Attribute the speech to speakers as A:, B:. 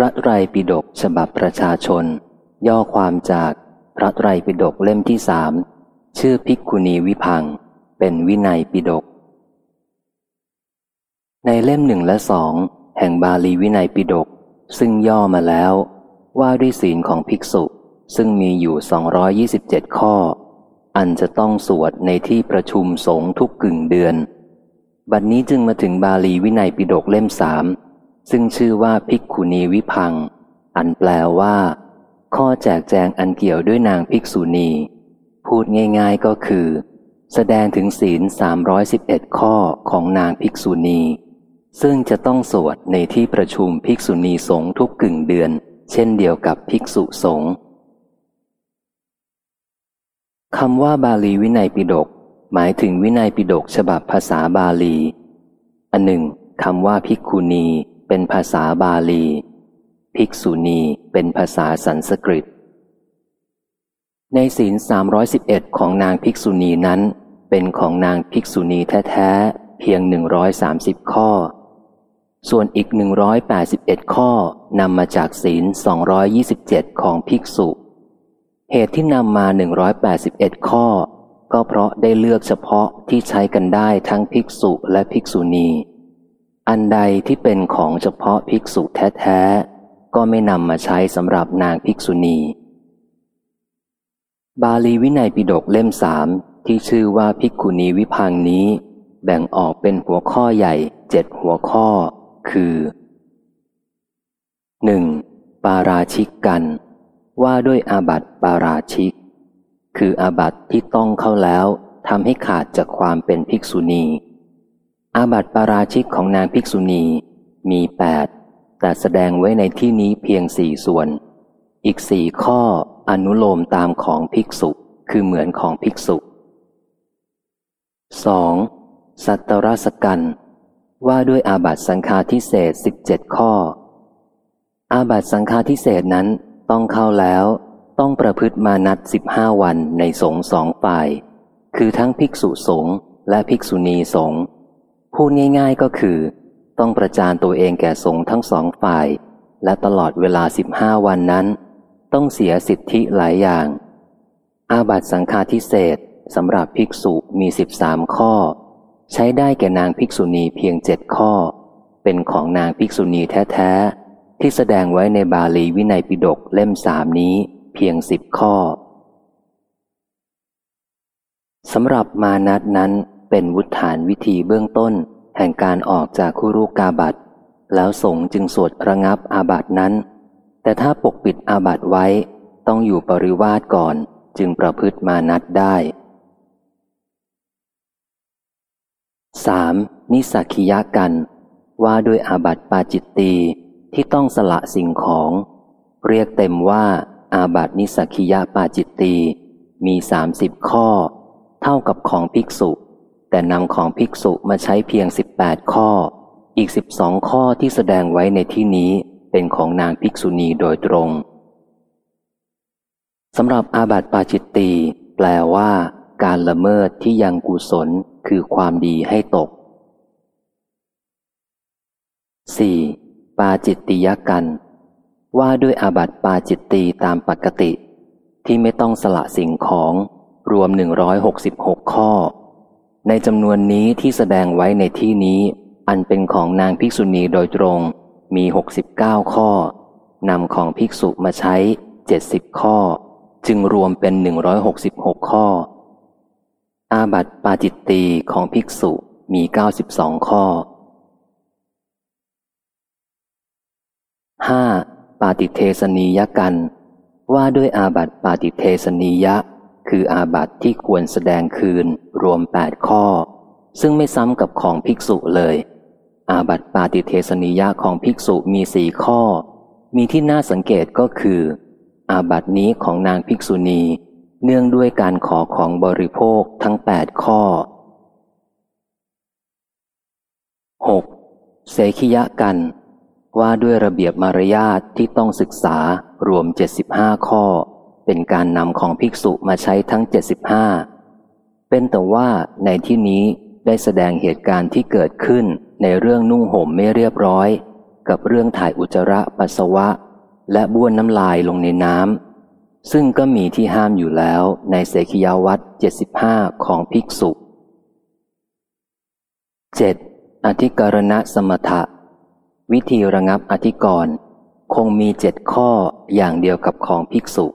A: พระไตรปิฎกฉบับประชาชน ย่อความจากพระไตรปิฎกเล่มที่สามชื่อภิกขุณีวิพัง เป็นวินัยปิฎกในเล่มหนึ่งและสองแห่งบาลีวินัยปิฎกซึ่งย่อมาแล้ว ว่าด้วยศีลของภิกษุ ซึ่งมีอยู่ 227 ข้อ อันจะต้องสวดในที่ประชุมสงฆ์ทุกกึ่งเดือน บัดนนี้จึงมาถึงบาลีวินัยปิฎกเล่มสาม ซึ่งชื่อว่าภิกขุณีวิพัง อันแปลว่า ข้อแจกแจงอันเกี่ยวด้วยนางภิกษุณี พูดง่าย ๆก็คือ แสดงถึงศีล 311 ข้อของนางภิกษุณี ซึ่งจะต้องสวดในที่ประชุมภิกษุณีสงฆ์ทุกกึ่งเดือน เช่นเดียวกับภิกษุสงฆ์คำว่าบาลีวินัยปิฎกหมายถึงวินัยปิฎกฉบับภาษาบาลี อันหนึ่งคำว่าภิกขุณี เป็นภาษาบาลี ภิกษุณีเป็นภาษาสันสกฤต ในศีล 311 ของนางภิกษุณีนั้น เป็นของนางภิกษุณีแท้ๆ เพียง 130 ข้อ ส่วนอีก 181 ข้อนำมาจากศีล 227 ของภิกษุ เหตุที่นำมา 181 ข้อ ก็เพราะได้เลือกเฉพาะที่ใช้กันได้ทั้งภิกษุและภิกษุณี อันใดที่เป็นของเฉพาะภิกษุแท้ๆ ก็ไม่นำมาใช้สำหรับนางภิกษุณี บาลีวินัยปิฎกเล่มสามที่ชื่อว่าภิกขุณีวิพังนี้ แบ่งออกเป็นหัวข้อใหญ่เจ็ดหัวข้อ คือ 1. ปาราชิกกัน ว่าด้วยอาบัติปาราชิก คืออาบัติที่ต้องเข้าแล้วทำให้ขาดจากความเป็นภิกษุณี อาบัติปาราชิกของนางภิกษุณีมีแปดแต่แสดงไว้ในที่นี้เพียงสี่ส่วน อีกสี่ข้ออนุโลมตามของภิกษุ คือเหมือนของภิกษุ 2. สัตตรสกันว่าด้วยอาบัติสังฆาทิเศษสิบเจ็ดข้อ อาบัติสังฆาทิเศษนั้นต้องเข้าแล้วต้องประพฤติมานัดสิบห้าวันในสงสองฝ่าย คือทั้งภิกษุสงฆ์และภิกษุณีสงฆ์ พูดง่าย ๆก็คือ ต้องประจานตัวเองแก่สงฆ์ทั้งสองฝ่าย และตลอดเวลาสิบห้าวันนั้น ต้องเสียสิทธิหลายอย่าง อาบัตสังฆาทิเศษสำหรับภิกษุมีสิบสามข้อ ใช้ได้แก่นางภิกษุณีเพียงเจ็ดข้อ เป็นของนางภิกษุณีแท้ๆ ที่แสดงไว้ในบาลีวินัยปิฎกเล่มสามนี้เพียงสิบข้อสำหรับมานัดนั้น เป็นวุฒานวิธีเบื้องต้น แห่งการออกจากคุรุกาบัตแล้วสงจึงสวดระงับอาบัตนั้น แต่ถ้าปกปิดอาบัตไว้ ต้องอยู่ปริวาสก่อนจึงประพฤติมานัดได้ 3. นิสักิยะกัน ว่าด้วยอาบัตปาจิตตีที่ต้องสละสิ่งของ เรียกเต็มว่า อาบัตนิสักิยะปาจิตตีมีสามสิบข้อ เท่ากับของภิกษุ แต่นำของภิกษุมาใช้เพียงสิบแปดข้อ อีกสิบสองข้อที่แสดงไว้ในที่นี้เป็นของนางภิกษุณีโดยตรงสำหรับอาบัติปาจิตตีแปลว่า การละเมิดที่ยังกุศลคือความดีให้ตก 4. ปาจิตติยกัน ว่าด้วยอาบัติปาจิตตีตามปกติ ที่ไม่ต้องสละสิ่งของ รวม 166 ข้อ ในจำนวนนี้ที่แสดงไว้ในที่นี้ อันเป็นของนางภิกษุณีโดยตรงมีหกสิบเก้าข้อนำของภิกษุมาใช้เจ็ดสิบข้อ จึงรวมเป็นหนึ่งร้อยหกสิบหกข้อ อาบัติปาจิตตีของภิกษุมีเก้าสิบสองข้อห้าปาติเทสนียกัน ว่าด้วยอาบัติปาติเทสนียะ คืออาบัติที่ควรแสดงคืนรวมแปดข้อ ซึ่งไม่ซ้ำกับของภิกษุเลย อาบัติปาติเทสนิยะของภิกษุมีสี่ข้อ มีที่น่าสังเกตก็คือ อาบัตินี้ของนางภิกษุณี เนื่องด้วยการขอของบริโภคทั้งแปดข้อ 6. เสขิยะกัน ว่าด้วยระเบียบมารยาทที่ต้องศึกษารวมเจ็ดสิบห้าข้อ เป็นการนำของภิกษุมาใช้ทั้งเจ็ดสิบห้าเป็นแต่ว่าในที่นี้ได้แสดงเหตุการณ์ที่เกิดขึ้นในเรื่องนุ่งห่มไม่เรียบร้อย กับเรื่องถ่ายอุจจาระปัสสาวะ และบ้วนน้ำลายลงในน้ำซึ่งก็มีที่ห้ามอยู่แล้วในเสขียวัตเจ็ดสิบห้าของภิกษุ 7. อธิกรณะสมถะ วิธีระงับอธิกรณ์คงมีเจ็ดข้ออย่างเดียวกับของภิกษุ